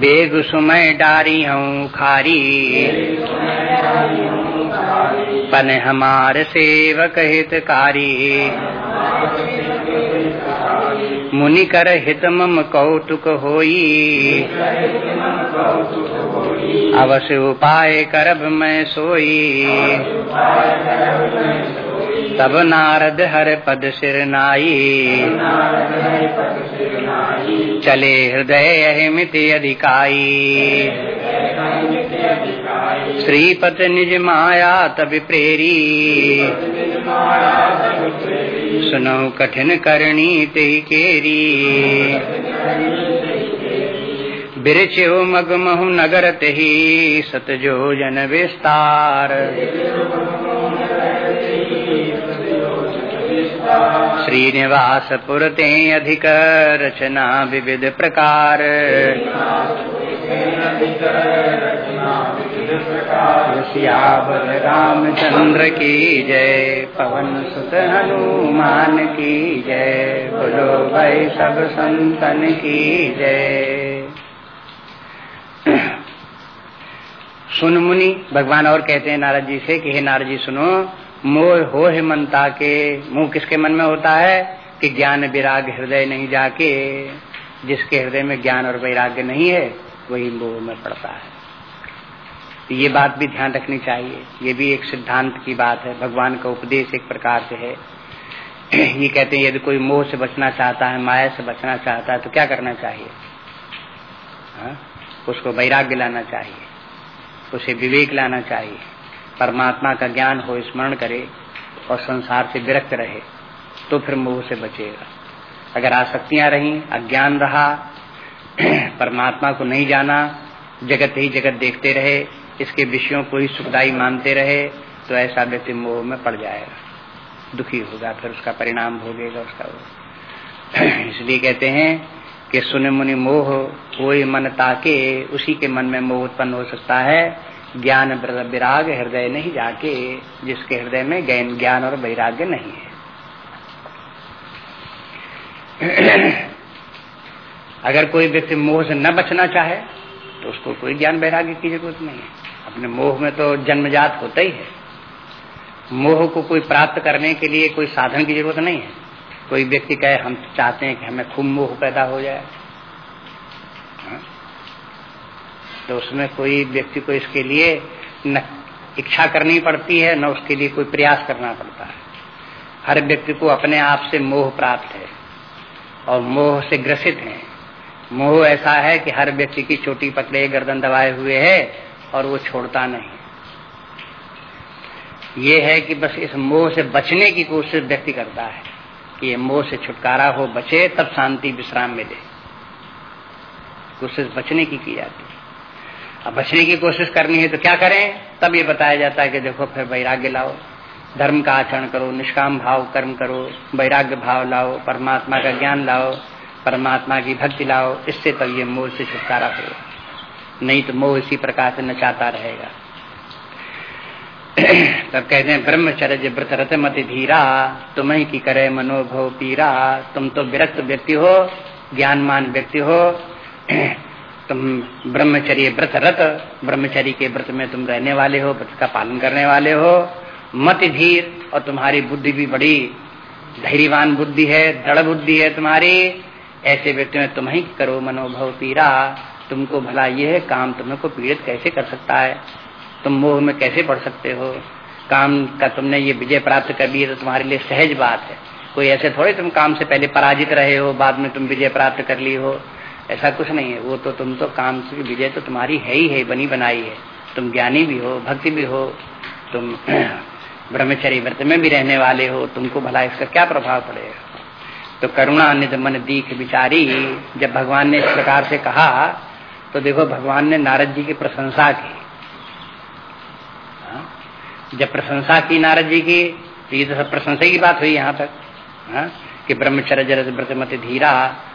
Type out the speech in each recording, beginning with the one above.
बेगुसुमय डारी हूँ खारी। पन हमार सेवक हितकारी। मुनि कर हित मम कौतुक होई। अवश्य उपाय करब मैं सोई। तब नारद हर पद सिर नाई। चले हृदय अहिमित अधिकाई। श्रीपत निज माया तब प्रेरी। सुनो कठिन करणी ते केरी। बिरचो मगमहु नगर तही सतजो जन विस्तार। श्रीनिवास पुरते अधिक रचना विविध प्रकार। रामचंद्र की जय, पवन सुत हनुमान की जय, बोलो भाई सब संतन की जय। सुन मुनि, भगवान और कहते हैं नारद जी से कि हे नारद जी सुनो मोह हो हिमंता के। मुँह किसके मन में होता है? कि ज्ञान विराग हृदय नहीं जाके। जिसके हृदय में ज्ञान और वैराग्य नहीं है, वही मोह में पड़ता है। ये बात भी ध्यान रखनी चाहिए। ये भी एक सिद्धांत की बात है। भगवान का उपदेश एक प्रकार से है। ये कहते हैं, यदि कोई मोह से बचना चाहता है, माया से बचना चाहता है तो क्या करना चाहिए? हा? उसको वैराग्य लाना चाहिए। उसे विवेक लाना चाहिए। परमात्मा का ज्ञान हो, स्मरण करे और संसार से विरक्त रहे तो फिर मोह से बचेगा। अगर आसक्तियाँ रही, अज्ञान रहा, परमात्मा को नहीं जाना, जगत ही जगत देखते रहे, इसके विषयों को ही सुखदायी मानते रहे तो ऐसा व्यक्ति मोह में पड़ जाएगा। दुखी होगा, फिर उसका परिणाम भोगेगा उसका इसलिए कहते हैं कि सुन मुनि मोह, कोई मन ताके, उसी के मन में मोह उत्पन्न हो सकता है। ज्ञान विराग हृदय नहीं जाके, जिसके हृदय में ज्ञान ज्ञान और वैराग्य नहीं है। अगर कोई व्यक्ति मोह से न बचना चाहे तो उसको कोई ज्ञान वैराग्य की ज़रूरत नहीं है। अपने मोह में तो जन्मजात होता ही है। मोह को कोई प्राप्त करने के लिए कोई साधन की ज़रूरत नहीं है। कोई व्यक्ति कहे, हम चाहते हैं कि हमें खूब मोह पैदा हो जाए हा? तो उसमें कोई व्यक्ति को इसके लिए न इच्छा करनी पड़ती है, न उसके लिए कोई प्रयास करना पड़ता है। हर व्यक्ति को अपने आप से मोह प्राप्त है और मोह से ग्रसित है। मोह ऐसा है कि हर व्यक्ति की चोटी पकड़े, गर्दन दबाए हुए है और वो छोड़ता नहीं। ये है कि बस इस मोह से बचने की कोशिश व्यक्ति करता है कि ये मोह से छुटकारा हो, बचे, तब शांति, विश्राम मिले। कोशिश बचने की की जाती है। अब बचने की कोशिश करनी है तो क्या करें? तब ये बताया जाता है कि देखो, फिर वैराग्य लाओ। धर्म का आचरण करो, निष्काम भाव, कर्म करो, वैराग्य भाव लाओ, परमात्मा का ज्ञान लाओ, परमात्मा की भक्ति लाओ, इससे तब ये मोह से छुटकारा हो नहीं तो मोह इसी प्रकार से नचाता रहेगा। तब कहते हैं, ब्रह्मचर्य व्रत रत मत धीरा तुम्हें की करे मनोभव पीरा। तुम तो विरक्त व्यक्ति हो, ज्ञानमान व्यक्ति हो। तुम ब्रह्मचर्य व्रत रत, ब्रह्मचर्य के व्रत में तुम रहने वाले हो, व्रत का पालन करने वाले हो। मत धीर और तुम्हारी बुद्धि भी बड़ी धैर्यवान बुद्धि है, दृढ़ बुद्धि है तुम्हारी। ऐसे व्यक्ति में तुम ही करो मनोभव पीरा तुमको भला ये है, काम तुम्हें को पीड़ित कैसे कर सकता है? तुम मोह में कैसे पढ़ सकते हो? काम का तुमने ये विजय प्राप्त कर ली है तो तुम्हारे लिए सहज बात है। कोई ऐसे थोड़े तुम काम से पहले पराजित रहे हो, बाद में तुम विजय प्राप्त कर ली हो। ऐसा कुछ नहीं है। वो तो तुम तो काम से विजय तो तुम्हारी है ही है, बनी बनाई है। तुम ज्ञानी भी हो, भक्ति भी हो, तुम ब्रह्मचर्य व्रत में भी रहने वाले हो, तुमको भला इसका क्या प्रभाव पड़ेगा? तो करुणा निध मन दीख बिचारी जब भगवान ने इस प्रकार से कहा तो देखो भगवान ने नारद जी की प्रशंसा की। जब प्रशंसा की नारद जी की तो ये तो सब प्रशंसा की बात हुई यहाँ तक। हा? कि ब्रह्मचर्य जरत व्रत मत धीरा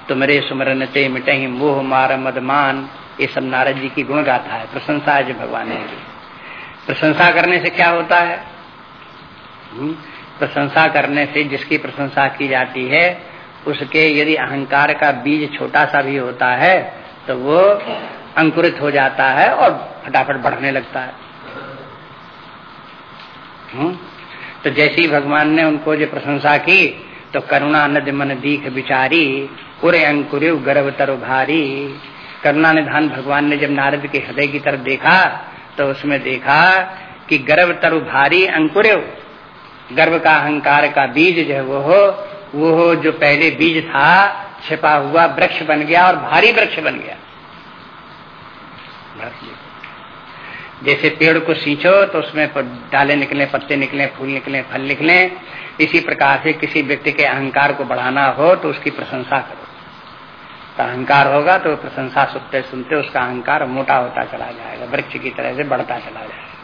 तुमरे सुमरन ते मिटही मोह मार मदमान ये सब नारद जी की गुण गाथा है, प्रशंसा है जो भगवान की। प्रशंसा करने से क्या होता है? प्रशंसा करने से जिसकी प्रशंसा की जाती है, उसके यदि अहंकार का बीज छोटा सा भी होता है तो वो अंकुरित हो जाता है और फटाफट बढ़ने लगता है। हुँ? तो जैसी भगवान ने उनको जो प्रशंसा की तो करुणा नद मन दीख विचारी उरे अंकुर गर्भ तरु भारी करुणा निधान भगवान ने जब नारद के हृदय की तरफ़ देखा तो उसमें देखा कि गर्भ तरु भारी अंकुर गर्भ का अहंकार का बीज जो वो हो वो हो जो पहले बीज था, छिपा हुआ वृक्ष बन गया और भारी वृक्ष बन गया। जैसे पेड़ को सींचो तो उसमें डाले निकले, पत्ते निकले, फूल निकले, फल निकले इसी प्रकार से किसी व्यक्ति के अहंकार को बढ़ाना हो तो उसकी प्रशंसा करो। तो अहंकार होगा तो प्रशंसा सुनते सुनते उसका अहंकार मोटा होता चला जाएगा, वृक्ष की तरह से बढ़ता चला जाएगा।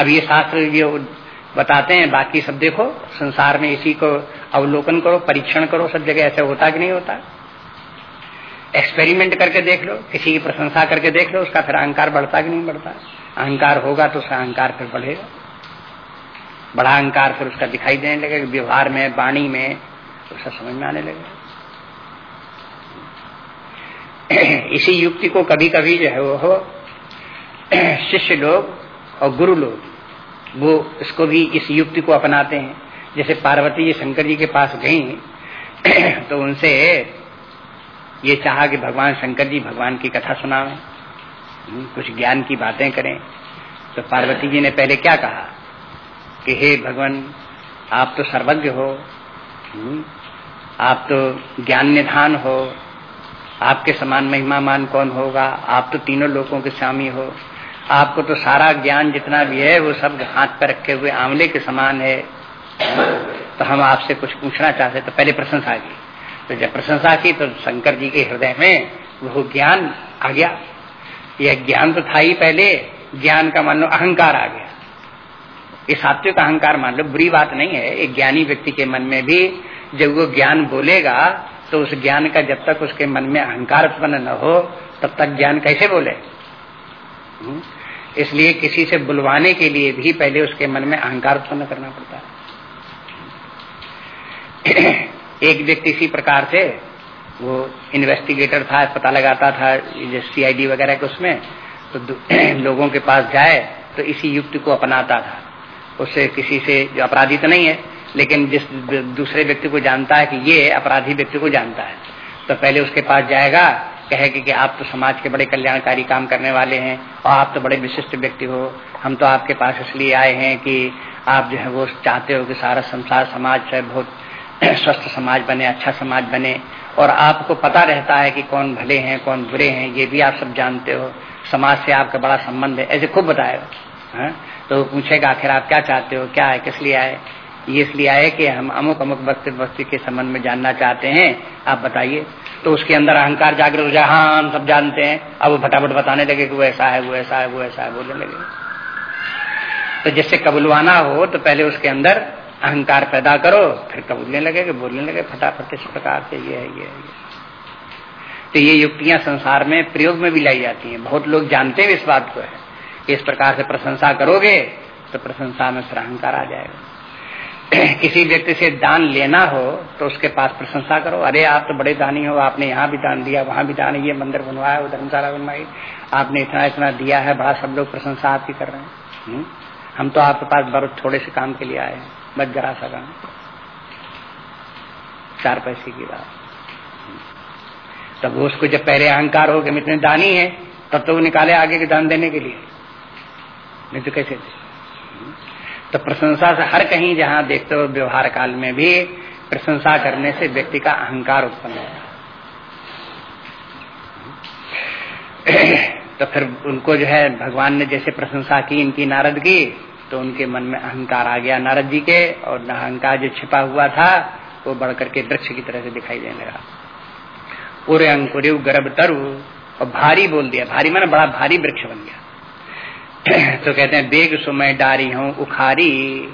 अब ये शास्त्र ये बताते हैं, बाकी सब देखो, संसार में इसी को अवलोकन करो, परीक्षण करो, सब जगह ऐसे होता कि नहीं होता। एक्सपेरिमेंट करके देख लो, किसी की प्रशंसा करके देख लो, उसका फिर अहंकार बढ़ता कि नहीं बढ़ता। अहंकार होगा तो उसका अहंकार फिर बढ़ेगा। बड़ा अहंकार फिर उसका दिखाई देने लगेगा व्यवहार में, वाणी में उसका समझ में आने लगेगा इसी युक्ति को कभी कभी जो है वो शिष्य लोग और गुरु लोग, वो इसको भी इस युक्ति को अपनाते हैं। जैसे पार्वती जी शंकर जी के पास गई तो उनसे ये चाहा कि भगवान शंकर जी भगवान की कथा सुनावे हम्म, कुछ ज्ञान की बातें करें। तो पार्वती जी ने पहले क्या कहा? कि हे भगवान आप तो सर्वज्ञ हो हम्म, आप तो ज्ञान निधान हो आपके समान महिमा मान कौन होगा? आप तो तीनों लोगों के स्वामी हो। आपको तो सारा ज्ञान जितना भी है वो सब हाथ पर रखे हुए आंवले के समान है। तो हम आपसे कुछ पूछना चाहते तो पहले प्रशंसा की तो जब प्रशंसा की तो शंकर जी के हृदय में वो ज्ञान आ गया। यह ज्ञान तो था ही पहले, ज्ञान का मान लो अहंकार आ गया। ये सात्विक अहंकार मान लो, बुरी बात नहीं है। एक ज्ञानी व्यक्ति के मन में भी जब वो ज्ञान बोलेगा तो उस ज्ञान का जब तक उसके मन में अहंकार उत्पन्न न हो, तब तक ज्ञान कैसे बोले? हम्म? इसलिए किसी से बुलवाने के लिए भी पहले उसके मन में अहंकार उत्पन्न करना पड़ता है। एक व्यक्ति इसी प्रकार से, वो इन्वेस्टिगेटर था, पता लगाता था सीआईडी वगैरह के उसमें तो लोगों के पास जाए तो इसी युक्ति को अपनाता था। उससे किसी से जो अपराधी तो नहीं है, लेकिन जिस दूसरे व्यक्ति को जानता है कि ये अपराधी व्यक्ति को जानता है तो पहले उसके पास जाएगा कहेगी कि आप तो समाज के बड़े कल्याणकारी काम करने वाले हैं, और आप तो बड़े विशिष्ट व्यक्ति हो, हम तो आपके पास इसलिए आए हैं कि आप जो है वो चाहते हो कि सारा संसार, समाज जो है बहुत स्वस्थ समाज बने अच्छा समाज बने, और आपको पता रहता है कि कौन भले हैं, कौन बुरे हैं, ये भी आप सब जानते हो। समाज से आपका बड़ा संबंध है, ऐसे खूब बताएगा हाँ? तो पूछेगा, आखिर आप क्या चाहते हो? क्या है? किस लिए आए? ये इसलिए आए कि हम अमुक अमुक वक्त, वक्ति के संबंध में जानना चाहते हैं। आप बताइए। तो उसके अंदर अहंकार जागृत हो जाए। हाँ हम सब जानते हैं। अब वो फटाफट बताने लगे कि वो ऐसा है, वो ऐसा है, वो ऐसा है, बोलने लगे। तो जिससे कबुलवाना हो तो पहले उसके अंदर अहंकार पैदा करो, फिर कबूलने लगे कि बोलने लगे, फटाफट इस प्रकार से ये है ये है, ये तो ये युक्तियाँ संसार में, प्रयोग में भी लाई जाती हैं। बहुत लोग जानते हैं इस बात को, है। कि इस प्रकार से प्रशंसा करोगे तो प्रशंसा में फिर अहंकार आ जाएगा। किसी व्यक्ति से दान लेना हो तो उसके पास प्रशंसा करो। अरे, आप तो बड़े दानी हो, आपने यहाँ भी दान दिया, वहाँ भी दान, ये मंदिर बनवाया वो धर्मशाला बनवाई आपने इतना इतना दिया है, बड़ा सब लोग प्रशंसा आपकी कर रहे हैं। हम्म? हम तो आपके पास बहुत थोड़े से काम के लिए आए हैं। बस जरा सा काम चार पैसे की बात। तब उसको जब पहले अहंकार हो कि इतने दानी है, तब तो वो निकाले आगे के दान देने के लिए। नहीं तो कैसे? तो प्रशंसा से हर कहीं जहाँ देखते हो व्यवहार काल में भी प्रशंसा करने से व्यक्ति का अहंकार उत्पन्न होता तो फिर उनको जो है, भगवान ने जैसे प्रशंसा की, इनकी नारद की तो उनके मन में अहंकार आ गया नारद जी के, और अहंकार जो छिपा हुआ था, वो बढ़कर के वृक्ष की तरह से दिखाई देने लगा। पूरे अंकुर गर्भ तरु, और भारी बोल दिया। भारी माना बड़ा भारी वृक्ष बन गया। तो कहते हैं, बेग सुमय डारी हूँ, उखारी।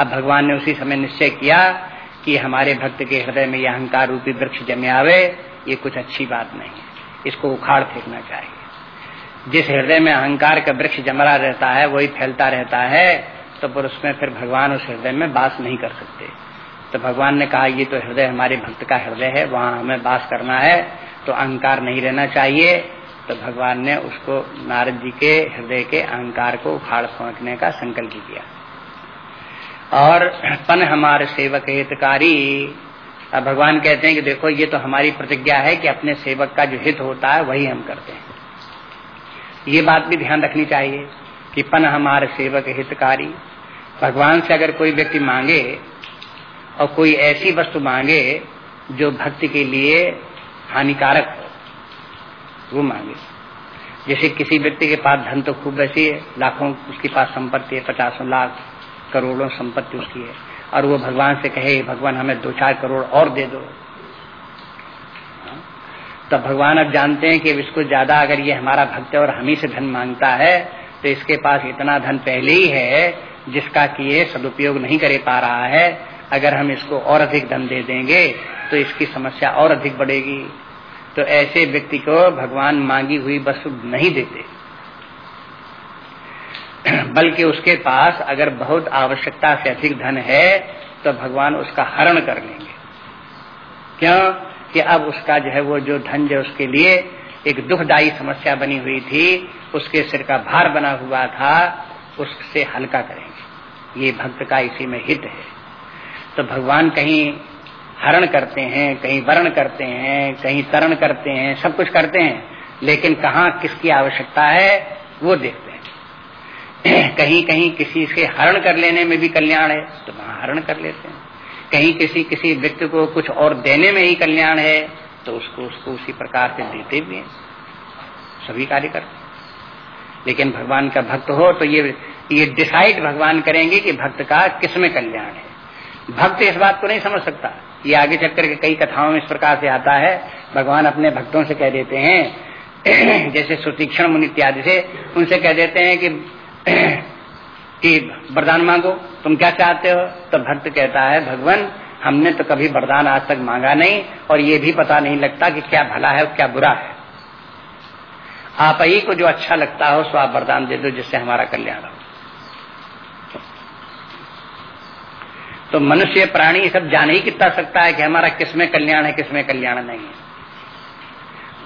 अब भगवान ने उसी समय निश्चय किया कि हमारे भक्त के हृदय में यह अहंकार रूपी वृक्ष जमे आवे, ये कुछ अच्छी बात नहीं है। इसको उखाड़ फेंकना चाहिए। जिस हृदय में अहंकार का वृक्ष जमरा रहता है, वही फैलता रहता है तो फिर उसमें फिर भगवान उस हृदय में बास नहीं कर सकते। तो भगवान ने कहा, ये तो हृदय हमारे भक्त का हृदय है, वहाँ हमें बास करना है तो अहंकार नहीं रहना चाहिए। तो भगवान ने उसको नारद जी के हृदय के अहंकार को उखाड़ फेंकने का संकल्प किया। और पन हमारे सेवक हितकारी भगवान कहते हैं कि देखो, ये तो हमारी प्रतिज्ञा है कि अपने सेवक का जो हित होता है, वही हम करते हैं। ये बात भी ध्यान रखनी चाहिए कि पन हमारे सेवक हितकारी, भगवान से अगर कोई व्यक्ति मांगे और कोई ऐसी वस्तु मांगे जो भक्ति के लिए हानिकारक हो, वो मांगे। जैसे किसी व्यक्ति के पास धन तो खूब वैसी है, लाखों उसके पास संपत्ति है, पचासों लाख करोड़ों संपत्ति उसकी है, और वो भगवान से कहे भगवान, हमें दो चार करोड़ और दे दो। तो भगवान अब जानते हैं कि इसको ज़्यादा अगर ये हमारा भक्त और हम ही से धन माँगता है तो इसके पास इतना धन पहले ही है जिसका कि ये सदुपयोग नहीं करे पा रहा है। अगर हम इसको और अधिक धन दे देंगे तो इसकी समस्या और अधिक बढ़ेगी। तो ऐसे व्यक्ति को भगवान मांगी हुई वस्तु नहीं देते। बल्कि उसके पास अगर बहुत आवश्यकता से अधिक धन है तो भगवान उसका हरण कर लेंगे। क्यों? कि अब उसका जो है वो जो धन जो उसके लिए एक दुखदायी समस्या बनी हुई थी, उसके सिर का भार बना हुआ था, उससे हल्का करेंगे। ये भक्त का इसी में हित है। तो भगवान कहीं हरण करते हैं, कहीं वर्ण करते हैं, कहीं तरण करते हैं, सब कुछ करते हैं, लेकिन कहा किसकी आवश्यकता है, वो देखते हैं। कहीं कहीं किसी से हरण कर लेने में भी कल्याण है तो वहाँ हरण कर लेते हैं। कहीं किसी किसी व्यक्ति को कुछ और देने में ही कल्याण है तो उसको उसको उसी प्रकार से देते भी हैं। सभी कार्य करते लेकिन भगवान का भक्त हो तो ये ये डिसाइड भगवान करेंगे कि भक्त का किसमें कल्याण है। भक्त इस बात को नहीं समझ सकता। ये आगे चक्कर के कई कथाओं में इस प्रकार से आता है। भगवान अपने भक्तों से कह देते हैं, जैसे सुतीक्षण मुनि इत्यादि से, उनसे कह देते हैं कि कि वरदान मांगो। तुम क्या चाहते हो? तो भक्त कहता है, भगवान, हमने तो कभी वरदान आज तक मांगा नहीं और ये भी पता नहीं लगता कि क्या भला है और क्या बुरा है। आप ही को जो अच्छा लगता हो, सो आप वरदान दे दो, जिससे हमारा कल्याण हो। तो मनुष्य, प्राणी सब जान ही कितना सकता है कि हमारा किसमें कल्याण है किसमें कल्याण नहीं है।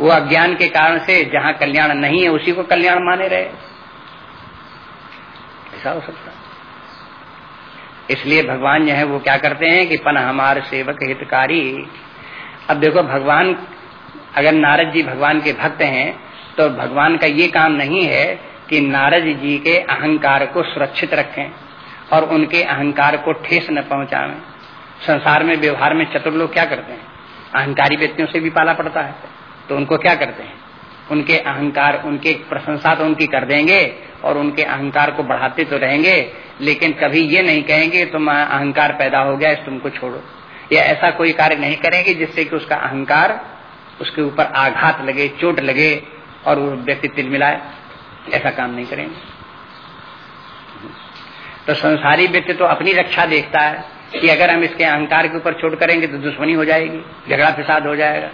वो अज्ञान के कारण से जहाँ कल्याण नहीं है, उसी को कल्याण माने रहे। ऐसा हो सकता इसलिए भगवान जो है वो क्या करते हैं कि पन हमारे सेवक हितकारी। अब देखो, भगवान, अगर नारद जी भगवान के भक्त हैं तो भगवान का ये काम नहीं है कि नारद जी के अहंकार को सुरक्षित रखें और उनके अहंकार को ठेस न पहुंचावे संसार में, व्यवहार में चतुर लोग क्या करते हैं? अहंकारी व्यक्तियों से भी पाला पड़ता है। तो उनको क्या करते हैं? उनके अहंकार, उनके प्रशंसा तो उनकी कर देंगे और उनके अहंकार को बढ़ाते तो रहेंगे, लेकिन कभी ये नहीं कहेंगे, तुम अहंकार पैदा हो गया, इस तुमको छोड़ो। या ऐसा कोई कार्य नहीं करेंगे जिससे कि उसका अहंकार उसके ऊपर आघात लगे, चोट लगे और वो व्यक्ति तिल मिलाए ऐसा काम नहीं करेंगे। तो संसारी व्यक्ति तो अपनी रक्षा देखता है कि अगर हम इसके अहंकार के ऊपर चोट करेंगे तो दुश्मनी हो जाएगी झगड़ा फिसाद हो जाएगा।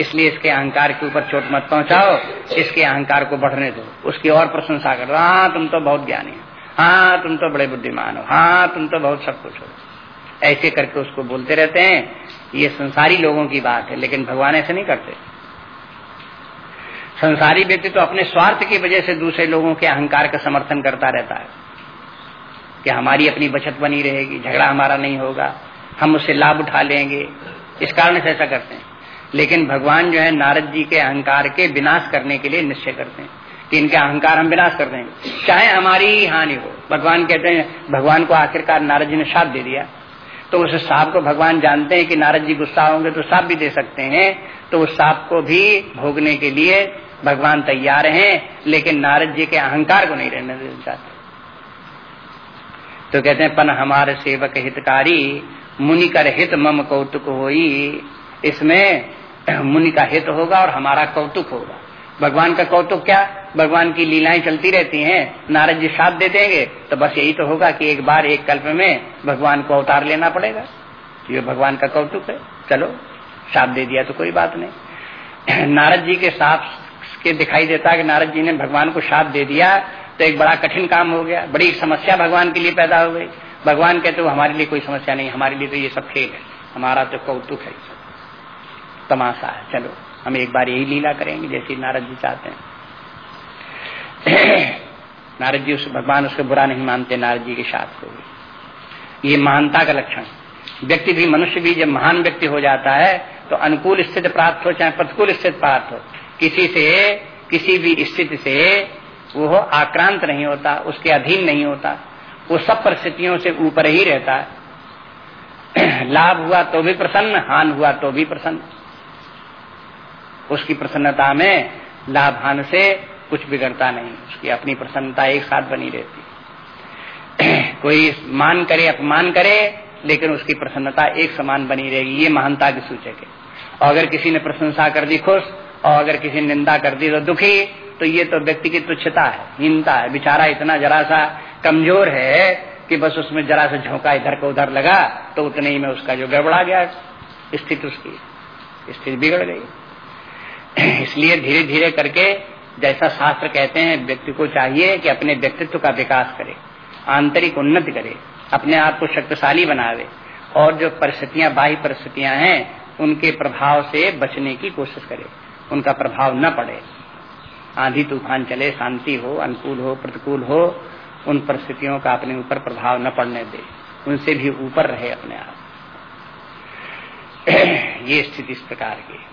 इसलिए इसके अहंकार के ऊपर चोट मत पहुंचाओ, इसके अहंकार को बढ़ने दो। उसकी और प्रशंसा करो। हाँ तुम तो बहुत ज्ञानी हो। हाँ तुम तो बड़े बुद्धिमान हो। हाँ तुम तो बहुत सब कुछ हो। ऐसे करके उसको बोलते रहते हैं। ये संसारी लोगों की बात है, लेकिन भगवान ऐसे नहीं करते। संसारी व्यक्ति तो अपने स्वार्थ की वजह से दूसरे लोगों के अहंकार का समर्थन करता रहता है। कि हमारी अपनी बचत बनी रहेगी, झगड़ा हमारा नहीं होगा, हम उससे लाभ उठा लेंगे। इस कारण से ऐसा करते हैं। लेकिन भगवान जो है नारद जी के अहंकार के विनाश करने के लिए निश्चय करते हैं कि इनके अहंकार हम विनाश कर देंगे चाहे हमारी ही हानि हो। भगवान कहते हैं, भगवान को आखिरकार नारद जी ने साप दे दिया। तो उस साप को भगवान जानते हैं कि नारद जी गुस्सा होंगे तो साप भी दे सकते हैं। तो उस साप को भी भोगने के लिए भगवान तैयार हैं, लेकिन नारद जी के अहंकार को नहीं रहने देना चाहते। तो कहते हैं, पन हमारे सेवक हितकारी मुनि कर हित मम कौतुक होई। इसमें मुनि का हित होगा और हमारा कौतुक होगा। भगवान का कौतुक क्या? भगवान की लीलाएँ चलती रहती हैं, नारद जी साथ दे देंगे तो बस यही तो होगा कि एक बार एक कल्प में भगवान को अवतार लेना पड़ेगा। ये भगवान का कौतुक है। चलो, साथ दे दिया तो कोई बात नहीं। नारद जी के साथ के दिखाई देता है कि नारद जी ने भगवान को साथ दे दिया तो एक बड़ा कठिन काम हो गया। बड़ी समस्या भगवान के लिए पैदा हो गई। भगवान कहते हो हमारे लिए कोई समस्या नहीं, हमारे लिए तो ये सब खेल है। हमारा तो कौतुक है तमाशा है। चलो, हम एक बार यही लीला करेंगे, जैसे नारद जी चाहते हैं। नारद जी उस, भगवान उसको बुरा नहीं मानते, नारद जी के साथ को भी ये महानता का लक्षण। व्यक्ति भी मनुष्य भी जब महान व्यक्ति हो जाता है तो अनुकूल स्थिति प्राप्त हो चाहे प्रतिकूल स्थिति प्राप्त हो, किसी से, किसी भी स्थिति से वो आक्रांत नहीं होता, उसके अधीन नहीं होता। वो सब परिस्थितियों से ऊपर ही रहता है। लाभ हुआ तो भी प्रसन्न, हान हुआ तो भी प्रसन्न। उसकी प्रसन्नता में लाभान से कुछ बिगड़ता नहीं। उसकी अपनी प्रसन्नता एक साथ बनी रहती। कोई मान करे, अपमान करे, लेकिन उसकी प्रसन्नता एक समान बनी रहेगी। ये महानता की सूचक है। और अगर किसी ने प्रशंसा कर दी खुश, और अगर किसी ने निंदा कर दी तो दुखी तो ये तो व्यक्ति की तुच्छता है, हीनता है। बेचारा इतना जरा सा कमज़ोर है कि बस उसमें जरा सा झोंका इधर को उधर लगा तो उतने ही में उसका जो गड़बड़ा गया, स्थिति उसकी, स्थिति बिगड़ गई। इसलिए धीरे धीरे करके जैसा शास्त्र कहते हैं, व्यक्ति को चाहिए कि अपने व्यक्तित्व का विकास करे, आंतरिक उन्नति करे, अपने आप को शक्तिशाली बनावे और जो परिस्थितियाँ, बाह्य परिस्थितियाँ हैं, उनके प्रभाव से बचने की कोशिश करे, उनका प्रभाव न पड़े। आंधी तूफ़ान चले, शांति हो, अनुकूल हो, प्रतिकूल हो, उन परिस्थितियों का अपने ऊपर प्रभाव न पड़ने दे, उनसे भी ऊपर रहे अपने आप। ये स्थिति इस प्रकार की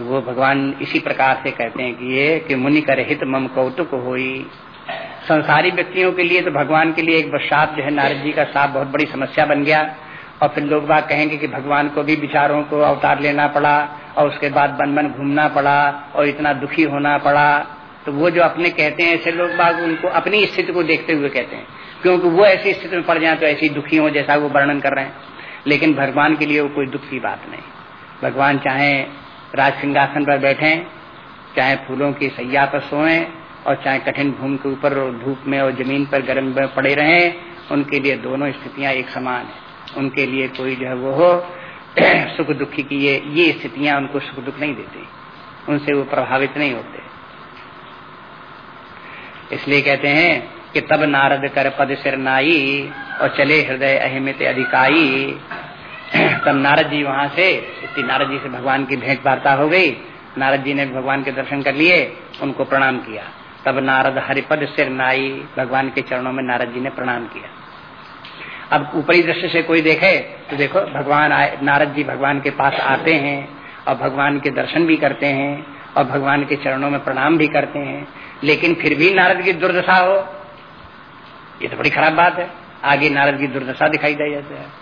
तो वो भगवान इसी प्रकार से कहते हैं कि ये कि मुनि कर हित मम कौतुक होई। संसारी व्यक्तियों के लिए तो भगवान के लिए एक साप जो है नारद जी का साप बहुत बड़ी समस्या बन गया। और फिर लोग बात कहेंगे कि भगवान को भी विचारों को अवतार लेना पड़ा और उसके बाद बन बन घूमना पड़ा और इतना दुखी होना पड़ा। तो वो जो अपने कहते हैं, ऐसे लोग बाग उनको अपनी स्थिति को देखते हुए कहते हैं। क्योंकि वो ऐसी स्थिति में पड़ जाए तो ऐसी दुखी हो जैसा वो वर्णन कर रहे हैं। लेकिन भगवान के लिए वो कोई दुख की बात नहीं। भगवान चाहे राज सिंहासन पर बैठे, चाहे फूलों की सैया पर सोए और चाहे कठिन भूमि के ऊपर धूप में और ज़मीन पर गर्म में पड़े रहे, उनके लिए दोनों स्थितियाँ एक समान है। उनके लिए कोई जो है वो हो, सुख दुखी की ये ये स्थितियाँ उनको सुख दुख नहीं देती। उनसे वो प्रभावित नहीं होते। इसलिए कहते हैं कि तब नारद कर पद सिर नाई और चले हृदय अहिमित अधिकाई। तब नारद जी वहाँ से, इतनी नारद जी से भगवान की भेंट वार्ता हो गई। नारद जी ने भगवान के दर्शन कर लिए, उनको प्रणाम किया। तब नारद हरिपद सिर नाई, भगवान के चरणों में नारद जी ने प्रणाम किया। अब ऊपरी दृश्य से कोई देखे तो देखो, भगवान आए, नारद जी भगवान के पास आते हैं, और भगवान के दर्शन भी करते हैं, और भगवान के चरणों में प्रणाम भी करते हैं। लेकिन फिर भी नारद की दुर्दशा हो। ये तो बड़ी खराब बात है। आगे नारद की दुर्दशा दिखाई दे जाती है।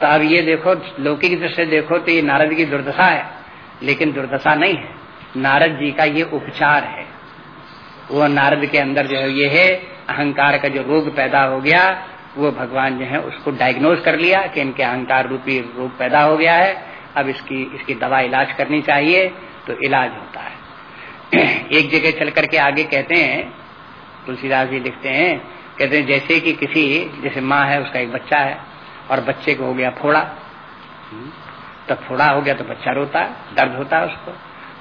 तो अब ये देखो लौकिक दृष्टि देखो तो ये नारद की दुर्दशा है, लेकिन दुर्दशा नहीं है। नारद जी का ये उपचार है। वो नारद के अंदर जो है, ये है, अहंकार का जो रोग पैदा हो गया, वो भगवान जो है उसको डायग्नोज कर लिया कि इनके अहंकार रूपी रोग पैदा हो गया है। अब इसकी इसकी दवा इलाज करनी चाहिए तो इलाज होता है। एक जगह चल करके आगे कहते हैं, तुलसीदास जी लिखते हैं, कहते हैं, जैसे कि किसी, जैसे माँ है, उसका एक बच्चा है। और बच्चे को हो गया फोड़ा। तो फोड़ा हो गया तो बच्चा रोता है दर्द होता है उसको।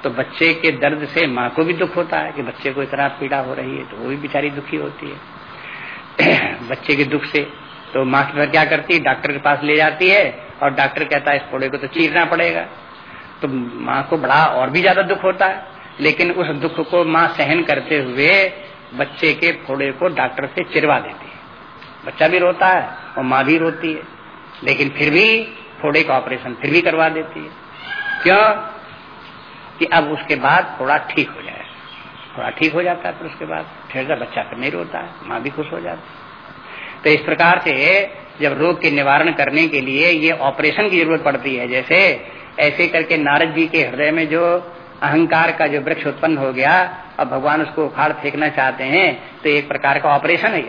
तो बच्चे के दर्द से माँ को भी दुख होता है कि बच्चे को इतना पीड़ा हो रही है तो वो भी बेचारी दुखी होती है। बच्चे के दुख से तो माँ फिर क्या करती है? डॉक्टर के पास ले जाती है और डॉक्टर कहता है इस फोड़े को तो चीरना पड़ेगा। तो माँ को बड़ा और भी ज़्यादा दुख होता है। लेकिन उस दुख को माँ सहन करते हुए बच्चे के फोड़े को डॉक्टर से चिरवा देती है। बच्चा भी रोता है और माँ भी रोती है। लेकिन फिर भी फोड़े का ऑपरेशन फिर भी करवा देती है। क्यों? कि अब उसके बाद थोड़ा ठीक हो जाए। थोड़ा ठीक हो जाता है, फिर उसके बाद फिर बच्चा फिर नहीं रोता है, माँ भी खुश हो जाती तो इस प्रकार से जब रोग के निवारण करने के लिए ये ऑपरेशन की ज़रूरत पड़ती है, जैसे ऐसे करके नारद जी के हृदय में जो अहंकार का जो वृक्ष उत्पन्न हो गया, अब भगवान उसको उखाड़ फेंकना चाहते हैं तो एक प्रकार का ऑपरेशन है।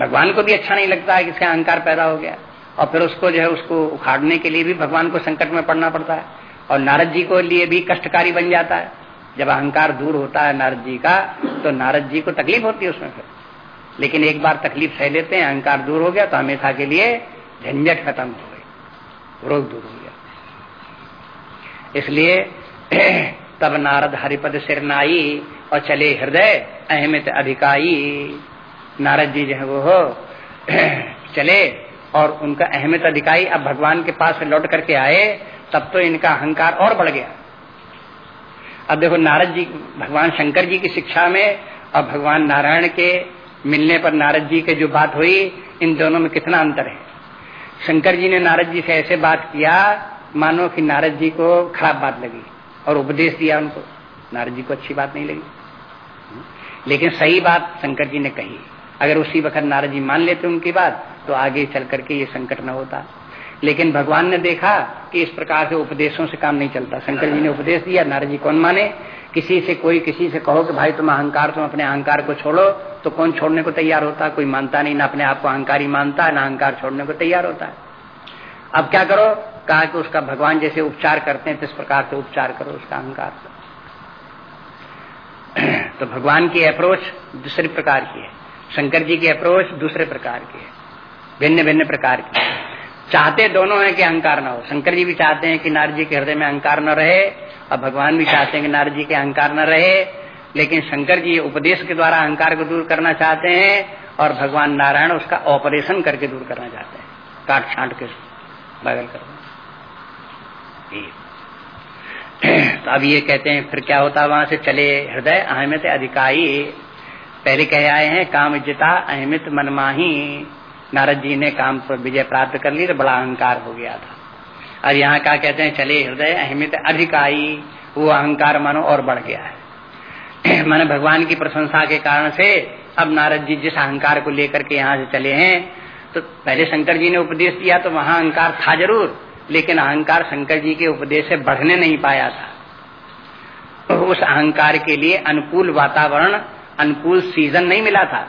भगवान को भी अच्छा नहीं लगता है कि इसका अहंकार पैदा हो गया। और फिर उसको जो है, उसको उखाड़ने के लिए भी भगवान को संकट में पड़ना पड़ता है। और नारद जी को लिए भी कष्टकारी बन जाता है। जब अहंकार दूर होता है नारद जी का तो नारद जी को तकलीफ़ होती है उसमें फिर। लेकिन एक बार तकलीफ़ सह लेते हैं, अहंकार दूर हो गया तो हमेशा के लिए झंझट खत्म हो गई। रोग दूर हो गया। इसलिए तब नारद हरिपद सिरनाई और चले हृदय अहमित अधिकाई। नारद जी जो है वो हो, चले और उनका अहमियत अधिकारी अब भगवान के पास लौट करके आए, तब तो इनका अहंकार और बढ़ गया। अब देखो नारद जी भगवान शंकर जी की शिक्षा में और भगवान नारायण के मिलने पर नारद जी के जो बात हुई, इन दोनों में कितना अंतर है? शंकर जी ने नारद जी से ऐसे बात किया, मानो कि नारद जी को खराब बात लगी और उपदेश दिया उनको। नारद जी को अच्छी बात नहीं लगी। लेकिन सही बात शंकर जी ने कही। अगर उसी वक्त नारद जी मान लेते उनकी बात तो आगे चल करके ये संकट न होता। लेकिन भगवान ने देखा कि इस प्रकार से उपदेशों से काम नहीं चलता। शंकर जी ने उपदेश दिया नारद जी कौन माने? किसी से कोई किसी से कहो कि, भाई, तुम अहंकार तुम अपने अहंकार को छोड़ो तो कौन छोड़ने को तैयार होता? कोई मानता नहीं, ना अपने आप को अहंकारी मानता, ना अहंकार छोड़ने को तैयार होता। है अब क्या करो? कहा कि उसका भगवान जैसे उपचार करते हैं तो इस प्रकार से उपचार करो उसका अहंकार तो भगवान की अप्रोच दूसरे प्रकार की है। शंकर जी की अप्रोच दूसरे प्रकार की है, भिन्न भिन्न प्रकार की चाहते दोनों हैं कि अहंकार न हो। शंकर जी भी चाहते हैं कि नारद जी के हृदय में अहंकार न रहे, और भगवान भी चाहते हैं कि नारद जी के अहंकार न रहे, लेकिन शंकर जी उपदेश के द्वारा अहंकार को दूर करना चाहते हैं, और भगवान नारायण उसका ऑपरेशन करके दूर करना चाहते हैं। काट छांट के बगल कर तो अब ये कहते हैं, फिर क्या होता? वहाँ से चले, हृदय अहमित अधिकारी पहले कह आए हैं, काम जिता, अहमित मनमाही। नारद जी ने काम पर विजय प्राप्त कर ली तो बड़ा अहंकार हो गया था। और यहाँ क्या कहते हैं, चले हृदय, अहमित अधिकाई। वो अहंकार मानो और बढ़ गया है। माने भगवान की प्रशंसा के कारण से अब नारद जी जिस अहंकार को लेकर के यहाँ से चले हैं तो पहले शंकर जी ने उपदेश दिया तो वहाँ अहंकार था ज़रूर, लेकिन अहंकार शंकर जी के उपदेश से बढ़ने नहीं पाया था। तो उस अहंकार के लिए अनुकूल वातावरण अनुकूल सीज़न नहीं मिला था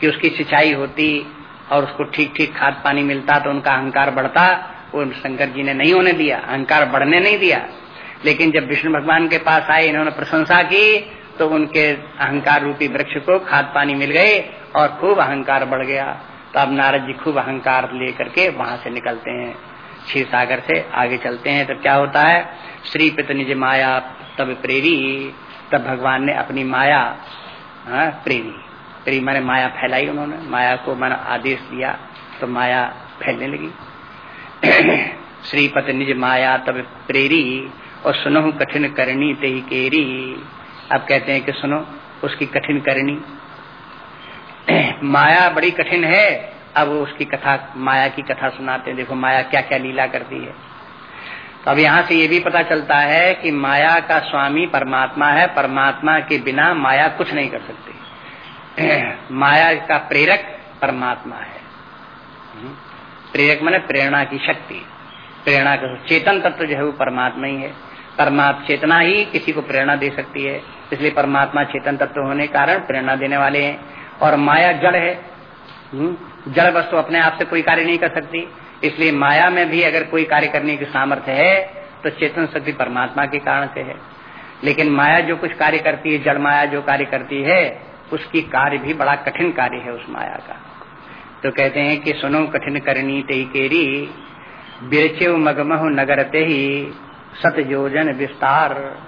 कि उसकी सिंचाई होती और उसको ठीक ठीक खाद पानी मिलता तो उनका अहंकार बढ़ता, वो शंकर जी ने नहीं होने दिया, अहंकार बढ़ने नहीं दिया। लेकिन जब विष्णु भगवान के पास आए, इन्होंने प्रशंसा की तो उनके अहंकार रूपी वृक्ष को खाद पानी मिल गए और खूब अहंकार बढ़ गया। तो अब नारद जी खूब अहंकार लेकर के वहाँ से निकलते हैं। क्षीर सागर से आगे चलते हैं। तो क्या होता है? श्री पित निज माया तब प्रेरी, तब भगवान ने अपनी माया हाँ, प्रेरी प्रेरी मैंने माया फैलाई उन्होंने। माया को मैंने आदेश दिया तो माया फैलने लगी। श्रीपत निज माया तब प्रेरी और सुनो कठिन करनी ते ही केरी। अब कहते हैं कि सुनो उसकी कठिन करनी। माया बड़ी कठिन है। अब उसकी कथा माया की कथा सुनाते हैं। देखो माया क्या क्या लीला करती है। तो अब यहाँ से ये भी पता चलता है कि माया का स्वामी परमात्मा है। परमात्मा के बिना माया कुछ नहीं कर सकती। माया का प्रेरक परमात्मा है। हम्म। प्रेरक मैंने प्रेरणा की शक्ति। प्रेरणा का चेतन तत्व जो है वो परमात्मा ही है। परमात्मा चेतना ही किसी को प्रेरणा दे सकती है। इसलिए परमात्मा चेतन तत्व होने के कारण प्रेरणा देने वाले हैं। और माया जड़ है। हम्म। जड़ वस्तु तो अपने आप से कोई कार्य नहीं कर सकती। इसलिए माया में भी अगर कोई कार्य करने की सामर्थ्य है तो चेतन शक्ति परमात्मा के कारण से है। लेकिन माया जो कुछ कार्य करती है, जड़ माया जो कार्य करती है, उसकी कार्य भी बड़ा कठिन कार्य है उस माया का। तो कहते हैं कि सुनो कठिन करनी ते केरी मगमह नगरते ही सत योजन विस्तार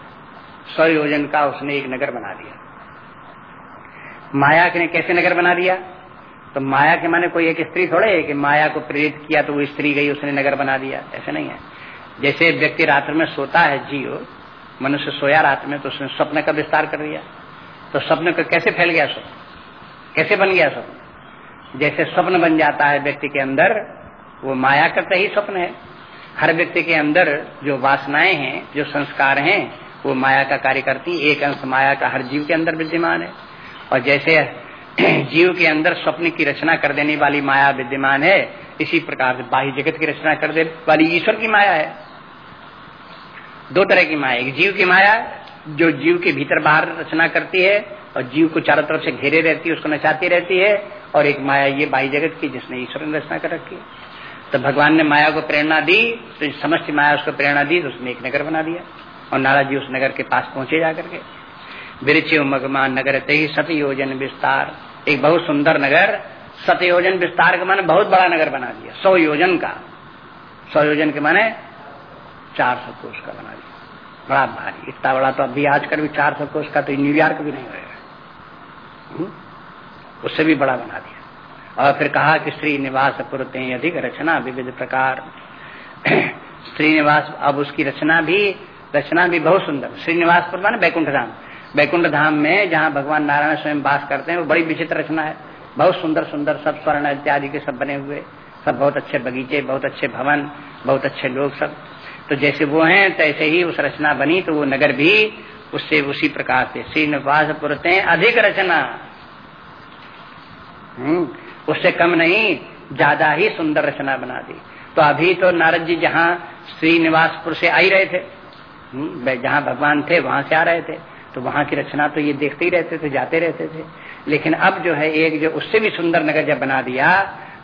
सौ योजन का उसने एक नगर बना दिया। माया ने कैसे नगर बना दिया? तो माया के माने कोई एक स्त्री थोड़े है कि माया को प्रेरित किया तो वो स्त्री गई, उसने नगर बना दिया। ऐसे नहीं है। जैसे व्यक्ति रात्र में सोता है जियो, मनुष्य सोया रात में तो उसने स्वप्न का विस्तार कर दिया तो स्वप्न का कैसे फैल गया स्वप्न? कैसे बन गया स्वप्न? जैसे स्वप्न बन जाता है व्यक्ति के अंदर, वो माया का ही स्वप्न है। हर व्यक्ति के अंदर जो वासनाएँ हैं, जो संस्कार हैं, वो माया का कार्य करती एक अंश माया का हर जीव के अंदर विद्यमान है। और जैसे जीव के अंदर स्वप्न की रचना कर देने वाली माया विद्यमान है। इसी प्रकार से बाह्य जगत की रचना कर देने वाली ईश्वर की माया है। दो तरह की माया एक जीव की माया, जो जीव के भीतर बाहर रचना करती है और जीव को चारों तरफ़ से घेरे रहती है, उसको नचाती रहती है। और एक माया ये बाई जगत की, जिसने ईश्वर ने रचना कर रखी तो भगवान ने माया को प्रेरणा दी तो समस्त माया उसको प्रेरणा दी तो उसने एक नगर बना दिया। और नाराज़ जी उस नगर के पास पहुँचे जाकर के। बिरचे मगमान नगर ते सत योजन विस्तार। एक बहुत सुंदर नगर, सतयोजन विस्तार के माने बहुत बड़ा नगर बना दिया। सौ योजन का। सौ योजन के माने चार सौ कोष का बना दिया। बड़ा भारी। इतना बड़ा तो अभी आजकल भी चार सौ कोष का तो न्यूयॉर्क भी नहीं होगा हम्म? उससे भी बड़ा बना दिया। और फिर कहा कि श्री निवास पुरते अधिक रचना, विविध प्रकार। श्रीनिवास, अब उसकी रचना भी रचना भी बहुत सुंदर। श्रीनिवासपुर माने बैकुंठ धाम बैकुंठ धाम में जहाँ भगवान नारायण स्वयं वास करते हैं वो बड़ी विचित्र रचना है। बहुत सुंदर सुंदर सब स्वर्ण इत्यादि के सब बने हुए सब बहुत अच्छे बगीचे बहुत अच्छे भवन बहुत अच्छे लोग सब। तो जैसे वो हैं तैसे ही उस रचना बनी तो वो नगर भी उससे उसी प्रकार से। श्रीनिवास पुरते अधिक रचना। हम्म, उससे कम नहीं ज़्यादा ही सुंदर रचना बना दी। तो अभी तो नारद जी जहाँ श्रीनिवासपुर से आ ही रहे थे हम्म, जहाँ भगवान थे वहाँ से आ रहे थे। तो वहाँ की रचना तो ये देखते ही रहते थे, जाते रहते थे। लेकिन अब जो है, एक जो उससे भी सुंदर नगर जब बना दिया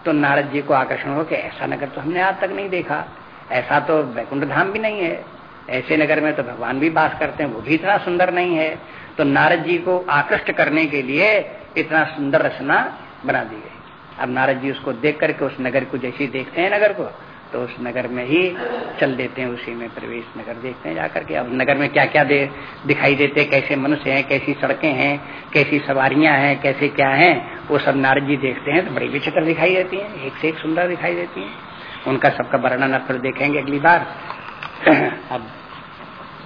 तो नारद जी को आकर्षण हो कि ऐसा नगर तो हमने आज तक नहीं देखा। ऐसा तो वैकुंठ धाम भी नहीं है। ऐसे नगर में तो भगवान भी बास करते हैं, वो भी इतना सुंदर नहीं है। तो नारद जी को आकृष्ट करने के लिए इतना सुंदर रचना बना दी गई। अब नारद जी उसको देख करके उस नगर को जैसे देखते हैं नगर को तो उस नगर में ही चल देते हैं, उसी में प्रवेश नगर देखते हैं, जाकर के अब नगर में क्या क्या दे, दिखाई देते हैं, कैसे मनुष्य हैं, कैसी सड़कें हैं, कैसी सवारियाँ हैं, कैसे क्या हैं, वो सब नारद जी देखते हैं तो बड़ी विचित्र दिखाई देती हैं, एक से एक सुंदर दिखाई देती हैं। उनका सबका वर्णन अब फिर देखेंगे अगली बार। अब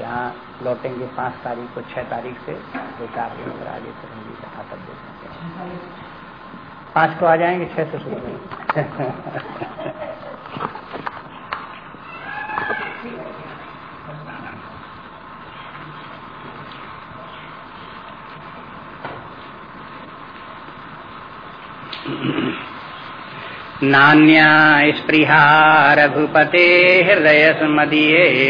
यहाँ लौटेंगे पाँच तारीख को, छह तारीख से, दो चार दिन अगर आगे चलेंगे कथा तब देखेंगे। पाँच को आ जाएँगे, छह से शुरू नान्या स्पृहा रघुपते हृदय सुमदीये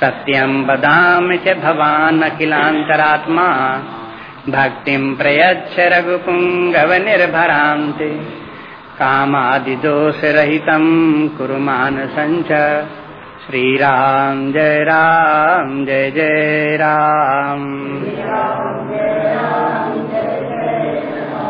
सत्यम बदाम च भवान अखिलांतरात्मा भक्तिं प्रयच्छ रघुपुङ्गव निर्भरान्ते कामादिदोषरहितं कुरु मानसञ्च श्रीराम जय राम, जय जय राम।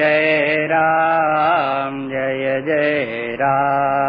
जय राम जय जय राम